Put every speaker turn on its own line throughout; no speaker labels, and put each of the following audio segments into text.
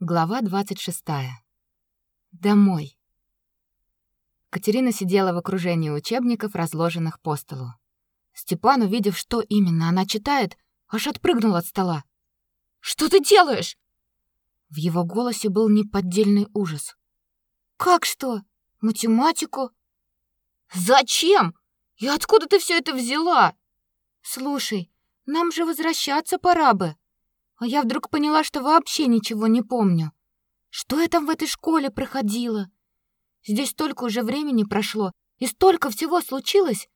Глава 26. Домой. Катерина сидела в окружении учебников, разложенных по столу. Степан, увидев, что именно она читает, аж отпрыгнул от стола. «Что ты делаешь?» В его голосе был неподдельный ужас. «Как что? Математику?» «Зачем? И откуда ты все это взяла?» «Слушай, нам же возвращаться пора бы», а я вдруг поняла, что вообще ничего не помню. Что я там в этой школе проходила? Здесь столько уже времени прошло, и столько всего случилось.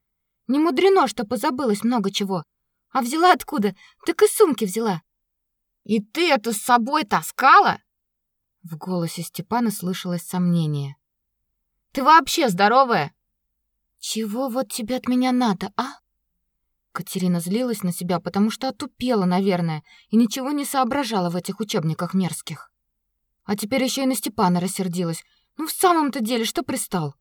Не мудрено, что позабылось много чего. А взяла откуда? Так из сумки взяла. И ты это с собой таскала? В голосе Степана слышалось сомнение. Ты вообще здоровая? Чего вот тебе от меня надо, а? Катерина злилась на себя, потому что отупела, наверное, и ничего не соображала в этих учебниках мерзких. А теперь еще и на Степана рассердилась. Ну в самом-то деле, что пристал?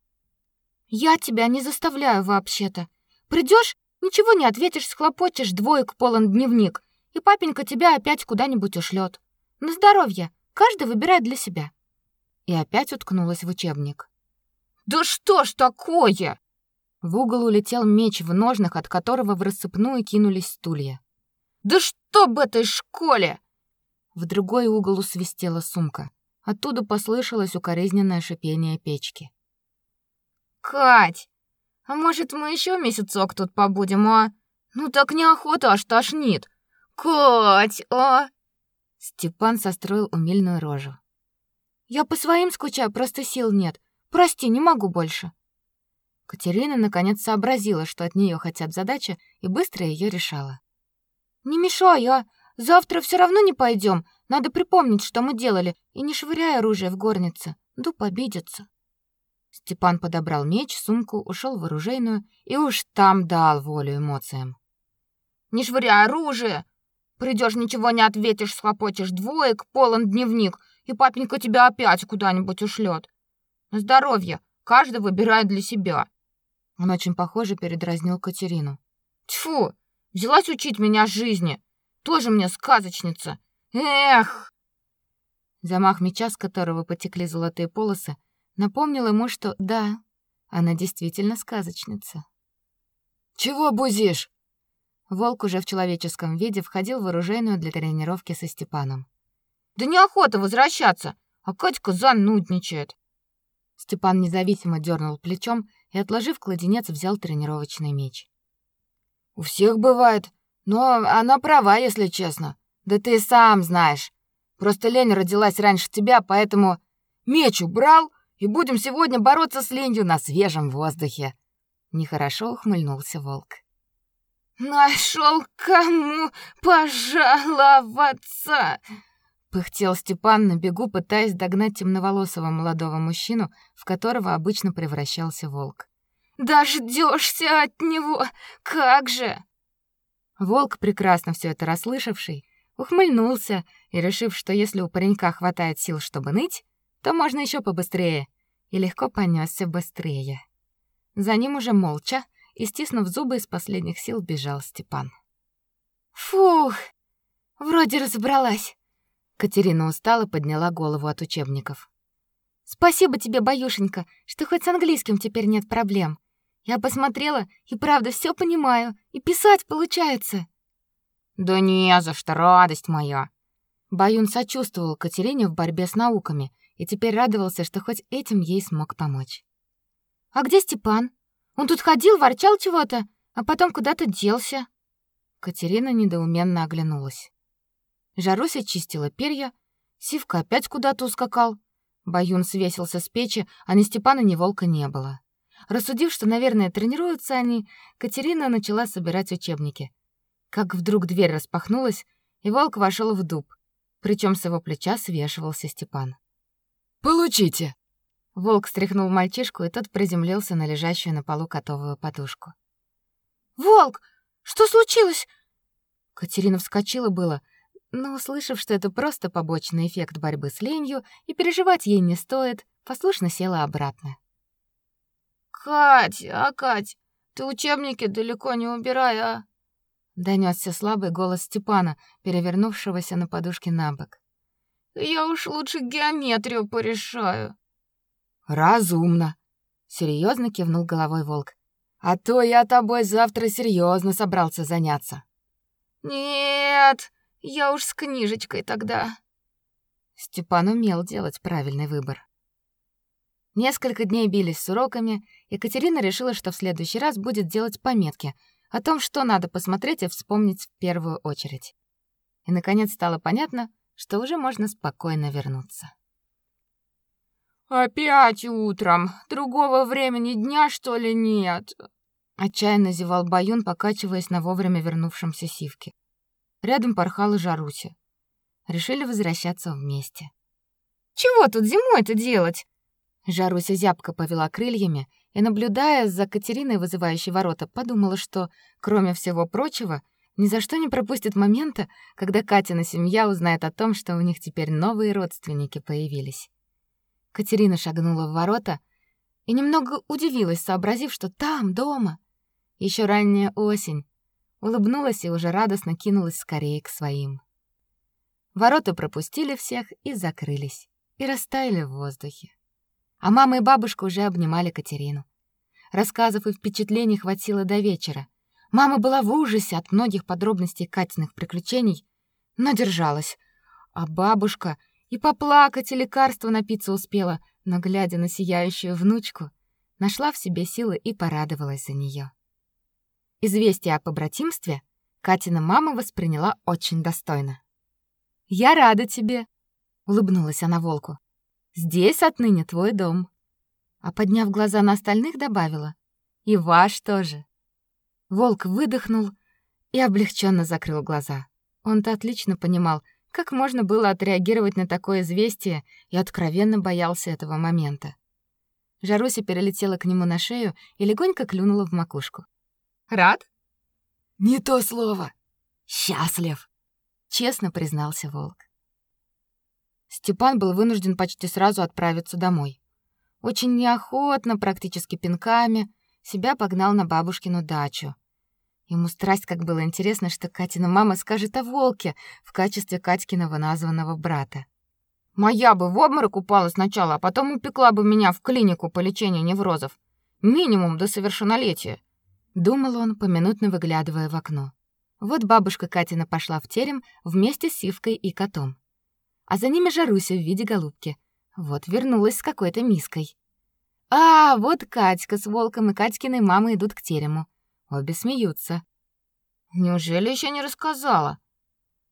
Я тебя не заставляю вообще-то. Придешь, ничего не ответишь, схлопочешь двоек полон дневник, и папенька тебя опять куда-нибудь ушлет. На здоровье. Каждый выбирает для себя. И опять уткнулась в учебник. Да что ж такое? В угол улетел меч в ножнах, от которого в рассыпную кинулись стулья. «Да что об этой школе!» В другой угол усвистела сумка. Оттуда послышалось укоризненное шипение печки. «Кать, а может, мы еще месяцок тут побудем, а? Ну так неохота, аж тошнит. Кать, а?» Степан состроил умильную рожу. «Я по своим скучаю, просто сил нет. Прости, не могу больше». Катерина наконец сообразила, что от нее хотят задача, и быстро ее решала. «Не мешай, а! Завтра все равно не пойдем. Надо припомнить, что мы делали, и не швыряй оружие в горнице. Дуб обидится». Степан подобрал меч, сумку, ушел в оружейную и уж там дал волю эмоциям. «Не швыряй оружие! Придешь, ничего не ответишь, схлопочешь двоек, полон дневник, и папенька тебя опять куда-нибудь ушлет. На здоровье, каждый выбирает для себя. Он очень похоже передразнил Катерину. Тьфу, взялась учить меня жизни. Тоже мне сказочница. Эх! Замах меча, с которого потекли золотые полосы, напомнил ему, что да, она действительно сказочница. Чего бузишь? Волк уже в человеческом виде входил в оружейную для тренировки со Степаном. Да неохота возвращаться, а Катька занудничает. Степан независимо дернул плечом и, отложив кладенец, взял тренировочный меч. У всех бывает, но она права, если честно. Да ты сам знаешь. Просто лень родилась раньше тебя, поэтому меч убрал, и будем сегодня бороться с ленью на свежем воздухе. Нехорошо ухмыльнулся волк. Нашел кому пожаловаться, пыхтел Степан на бегу, пытаясь догнать темноволосого молодого мужчину, в которого обычно превращался волк. Дождешься от него, как же? Волк, прекрасно все это расслышавший, ухмыльнулся и, решив, что если у паренька хватает сил, чтобы ныть, то можно еще побыстрее, и легко понесся быстрее. За ним уже молча и стиснув зубы из последних сил бежал Степан. Фух, вроде разобралась. Катерина устало подняла голову от учебников. Спасибо тебе, баюшенька, что хоть с английским теперь нет проблем. Я посмотрела и правда все понимаю, и писать получается. Да не за что, радость моя. Баюн сочувствовал Катерине в борьбе с науками и теперь радовался, что хоть этим ей смог помочь. А где Степан? Он тут ходил, ворчал чего-то, а потом куда-то делся. Катерина недоуменно оглянулась. Жаруся чистила перья, Сивка опять куда-то ускакал. Баюн свесился с печи, а ни Степана, ни волка не было. Рассудив, что, наверное, тренируются они, Катерина начала собирать учебники. Как вдруг дверь распахнулась, и волк вошел в дуб. Причем с его плеча свешивался Степан. «Получите!» Волк стряхнул мальчишку, и тот приземлился на лежащую на полу котовую подушку. «Волк! Что случилось?» Катерина вскочила было, но, услышав, что это просто побочный эффект борьбы с ленью, и переживать ей не стоит, послушно села обратно. «Кать, а, Кать, ты учебники далеко не убирай, а?» Донесся слабый голос Степана, перевернувшегося на подушке на бок.
Я уж лучше геометрию порешаю.
Разумно, серьезно кивнул головой волк. А то я тобой завтра серьезно собрался заняться.
Нет, я уж с книжечкой тогда.
Степан умел делать правильный выбор. Несколько дней бились с уроками, и Катерина решила, что в следующий раз будет делать пометки о том, что надо посмотреть и вспомнить в первую очередь. И наконец стало понятно, что уже можно спокойно вернуться.
Опять утром. Другого времени дня, что ли, нет?
Отчаянно зевал Баюн, покачиваясь на вовремя вернувшемся Сивке. Рядом порхала Жаруся. Решили возвращаться вместе.
Чего тут зимой-то делать?
Жаруся зябко повела крыльями и, наблюдая за Катериной, вызывающей ворота, подумала, что, кроме всего прочего, ни за что не пропустит момента, когда Катина семья узнает о том, что у них теперь новые родственники появились. Катерина шагнула в ворота и немного удивилась, сообразив, что там, дома, еще ранняя осень. Улыбнулась и уже радостно кинулась скорее к своим. Ворота пропустили всех и закрылись, и растаяли в воздухе. А мама и бабушка уже обнимали Катерину. Рассказов и впечатлений хватило до вечера. Мама была в ужасе от многих подробностей Катиных приключений, но держалась. А бабушка и поплакать, и лекарство напиться успела, но, глядя на сияющую внучку, нашла в себе силы и порадовалась за нее. Известие о побратимстве Катина мама восприняла очень достойно. «Я рада тебе», — улыбнулась она волку. «Здесь отныне твой дом». А подняв глаза на остальных, добавила. «И ваш тоже». Волк выдохнул и облегченно закрыл глаза. Он-то отлично понимал, как можно было отреагировать на такое известие и откровенно боялся этого момента. Жаруся перелетела к нему на шею и легонько клюнула в макушку.
«Рад?»
«Не то слово. Счастлив», — честно признался волк. Степан был вынужден почти сразу отправиться домой. Очень неохотно, практически пинками, себя погнал на бабушкину дачу, Ему страсть как было интересно, что Катина мама скажет о волке в качестве Катькиного названного брата.
Моя бы в обморок упала сначала, а потом упекла бы меня в клинику по лечению неврозов. Минимум до совершеннолетия.
Думал он, поминутно выглядывая в окно. Вот бабушка Катина пошла в терем вместе с Сивкой и котом. А за ними Жаруся в виде голубки. Вот вернулась с какой-то миской. А, вот Катька с волком и Катькиной мамой идут к терему. Обе смеются.
Неужели еще не рассказала?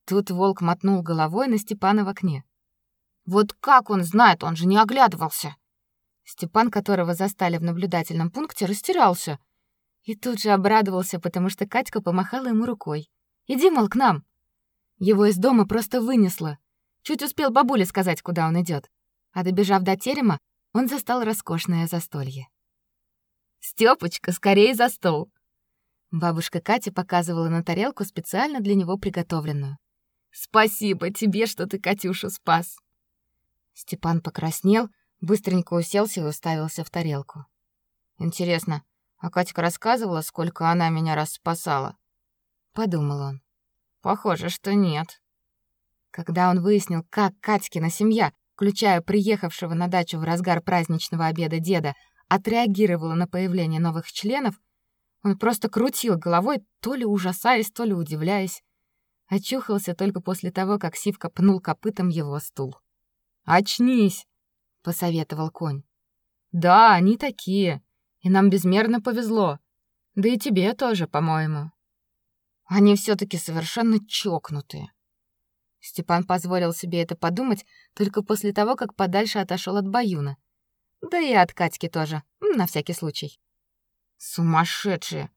Тут волк мотнул головой на Степана в окне.
Вот как он знает, он же не оглядывался.
Степан, которого застали в наблюдательном пункте, растерялся и тут же обрадовался, потому что Катька помахала ему рукой. Иди, мол, к нам. Его из дома просто вынесло. Чуть успел бабуле сказать, куда он идет. А добежав до терема, он застал роскошное застолье. Стёпочка, скорее за стол. Бабушка Катя показывала на тарелку специально для него приготовленную. Спасибо тебе, что ты Катюшу спас. Степан покраснел, быстренько уселся и уставился в тарелку. Интересно, а Катька рассказывала, сколько она меня раз спасала? Подумал он. Похоже, что нет. Когда он выяснил, как Катькина семья, включая приехавшего на дачу в разгар праздничного обеда деда, отреагировала на появление новых членов, он просто крутил головой, то ли ужасаясь, то ли удивляясь. Очухался только после того, как Сивка пнул копытом его стул. «Очнись!» — посоветовал конь. «Да, они такие, и нам безмерно повезло. Да и тебе тоже, по-моему. Они все таки совершенно чокнутые». Степан позволил себе это подумать только после того, как подальше отошел от Баюна. Да и от Катьки тоже, на всякий случай. Сумасшедшие.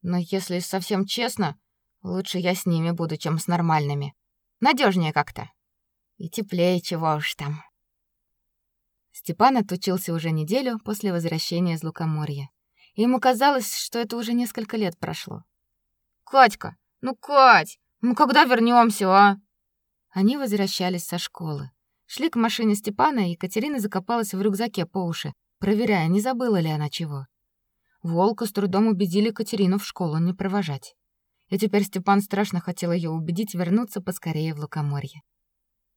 Но если совсем честно, лучше я с ними буду, чем с нормальными. Надежнее как-то. И теплее, чего уж там. Степан отучился уже неделю после возвращения из Лукоморья. Ему казалось, что это уже несколько лет прошло.
Катька, ну, Кать, мы когда вернемся, а?
Они возвращались со школы. Шли к машине Степана, и Екатерина закопалась в рюкзаке по уши, проверяя, не забыла ли она чего. Волка с трудом убедили Катерину в школу не провожать. И теперь Степан страшно хотел ее убедить вернуться поскорее в Лукоморье.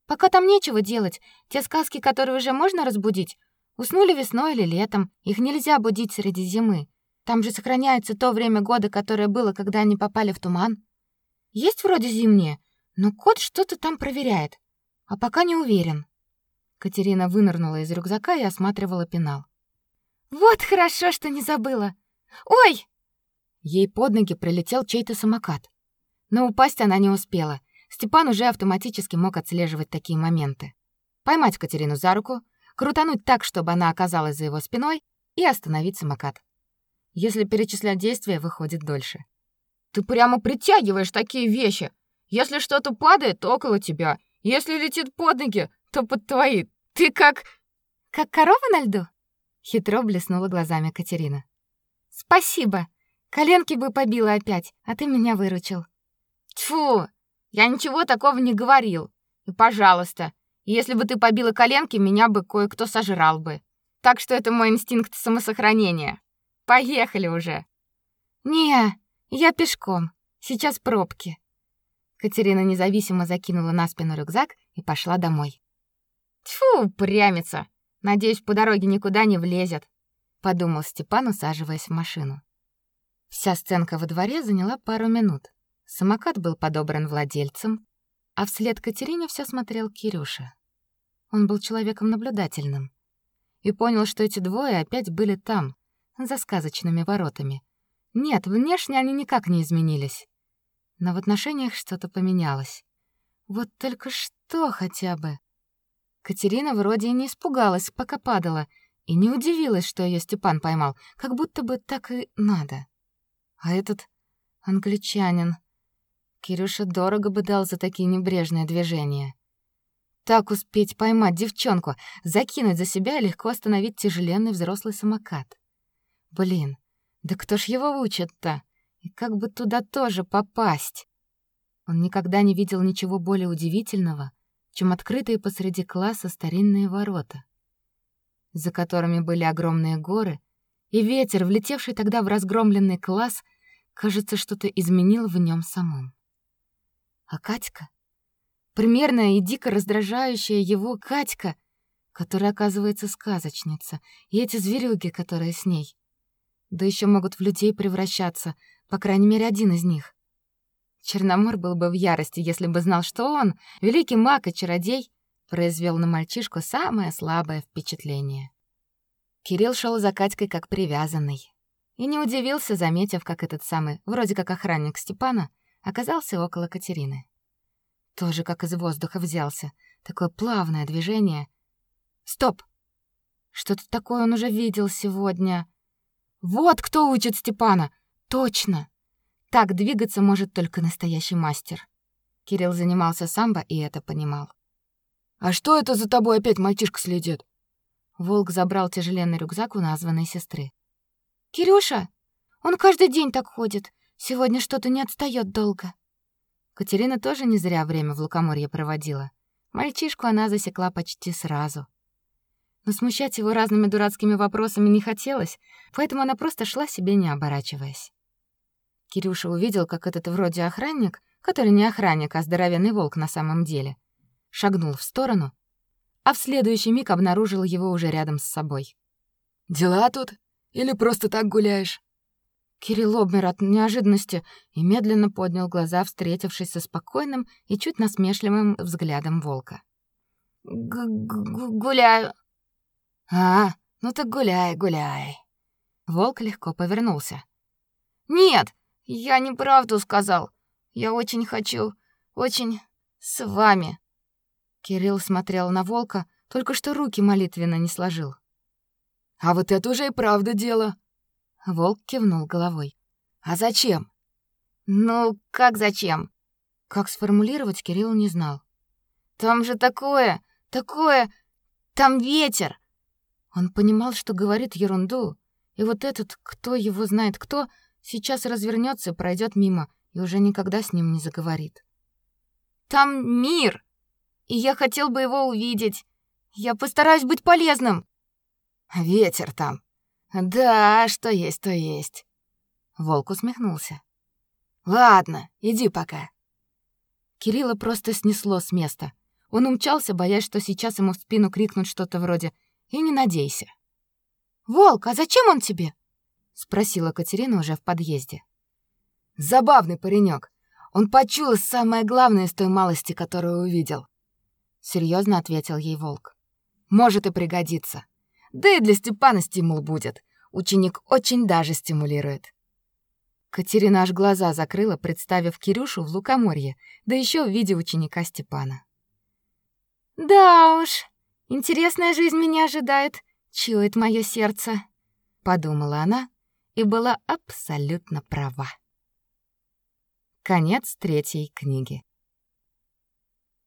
Пока там нечего делать. Те сказки, которые уже можно разбудить, уснули весной или летом. Их нельзя будить среди зимы. Там же сохраняется то время года, которое было, когда они попали в туман. Есть вроде зимнее, но кот что-то там проверяет. А пока не уверен. Катерина вынырнула из рюкзака и осматривала пенал. Вот хорошо, что не забыла. Ой! Ей под ноги прилетел чей-то самокат. Но упасть она не успела. Степан уже автоматически мог отслеживать такие моменты. Поймать Катерину за руку, крутануть так, чтобы она оказалась за его спиной, и остановить самокат. Если перечислять действия, выходит дольше.
Ты прямо притягиваешь такие вещи. Если что-то падает, то около тебя. Если летит под ноги, то под твои. Ты как
как корова на льду? Хитро блеснула глазами Катерина. Спасибо. Коленки бы побила опять, а ты меня выручил.
Тьфу, я ничего такого не говорил. И, пожалуйста, если бы ты побила коленки, меня бы кое-кто сожрал бы. Так что это мой инстинкт самосохранения. Поехали уже.
Не, я пешком. Сейчас пробки. Катерина независимо закинула на спину рюкзак и пошла домой.
Тьфу, прямится. Надеюсь, по дороге никуда не влезет, подумал Степан, усаживаясь в машину.
Вся сценка во дворе заняла пару минут. Самокат был подобран владельцем, а вслед Катерине все смотрел Кирюша. Он был человеком наблюдательным и понял, что эти двое опять были там, за сказочными воротами. Нет, внешне они никак не изменились. Но в отношениях что-то поменялось. Вот только что хотя бы. Катерина вроде и не испугалась, пока падала, и не удивилась, что ее Степан поймал, как будто бы так и надо. А этот англичанин Кирюша дорого бы дал за такие небрежные движения. Так успеть поймать девчонку, закинуть за себя и легко остановить тяжеленный взрослый самокат. Блин, да кто ж его учит-то? И как бы туда тоже попасть? Он никогда не видел ничего более удивительного, чем открытые посреди класса старинные ворота, за которыми были огромные горы, и ветер, влетевший тогда в разгромленный класс, кажется, что-то изменил в нем самом. А Катька? Примерная и дико раздражающая его Катька, которая оказывается сказочница, и эти зверюги, которые с ней. Да еще могут в людей превращаться, по крайней мере, один из них. Черномор был бы в ярости, если бы знал, что он, великий маг и чародей, произвел на мальчишку самое слабое впечатление. Кирилл шел за Катькой как привязанный. И не удивился, заметив, как этот самый, вроде как охранник Степана, оказался около Катерины. Тоже как из воздуха взялся. Такое плавное движение. Стоп! Что-то такое он уже видел сегодня. Вот кто учит Степана! Точно! Так двигаться может только настоящий мастер. Кирилл занимался самбо и это понимал.
«А что это за тобой опять мальчишка следит?»
Волк забрал тяжеленный рюкзак у названной сестры. «Кирюша! Он каждый день так ходит. Сегодня что-то не отстаёт долго. Катерина тоже не зря время в Лукоморье проводила. Мальчишку она засекла почти сразу. Но смущать его разными дурацкими вопросами не хотелось, поэтому она просто шла себе, не оборачиваясь. Кирюша увидел, как этот вроде охранник, который не охранник, а здоровенный волк на самом деле, шагнул в сторону, а в следующий миг обнаружил его уже рядом с собой.
«Дела тут? Или просто так гуляешь?»
Кирилл обмер от неожиданности и медленно поднял глаза, встретившись со спокойным и чуть насмешливым взглядом волка.
Г -г «Гуляю».
«А, ну так гуляй, гуляй». Волк легко повернулся.
«Нет, я неправду сказал. Я очень хочу, очень с вами».
Кирилл смотрел на волка, только что руки молитвенно не сложил.
«А вот это уже и правда дело»,
Волк кивнул головой.
А зачем? Ну, как зачем?
Как сформулировать, Кирилл не знал.
Там же такое, такое, там ветер.
Он понимал, что говорит ерунду, и вот этот, кто его знает кто, сейчас развернется пройдет мимо, и уже никогда с ним не заговорит.
Там мир, и я хотел бы его увидеть. Я постараюсь быть полезным.
Ветер там, да, что есть, то есть. Волк усмехнулся. Ладно, иди пока. Кирилла просто снесло с места. Он умчался, боясь, что сейчас ему в спину крикнут что-то вроде «И не надейся».
«Волк, а зачем он тебе?»
— спросила Катерина уже в подъезде.
«Забавный паренек. Он почуял самое главное из той малости, которую увидел», — серьезно ответил ей Волк. «Может и пригодится. Да и для Степана стимул будет. Ученик очень даже стимулирует».
Катерина аж глаза закрыла, представив Кирюшу в лукоморье, да еще в виде ученика Степана.
«Да уж, интересная жизнь меня ожидает, чует мое сердце», —
подумала она и была абсолютно права. Конец третьей книги.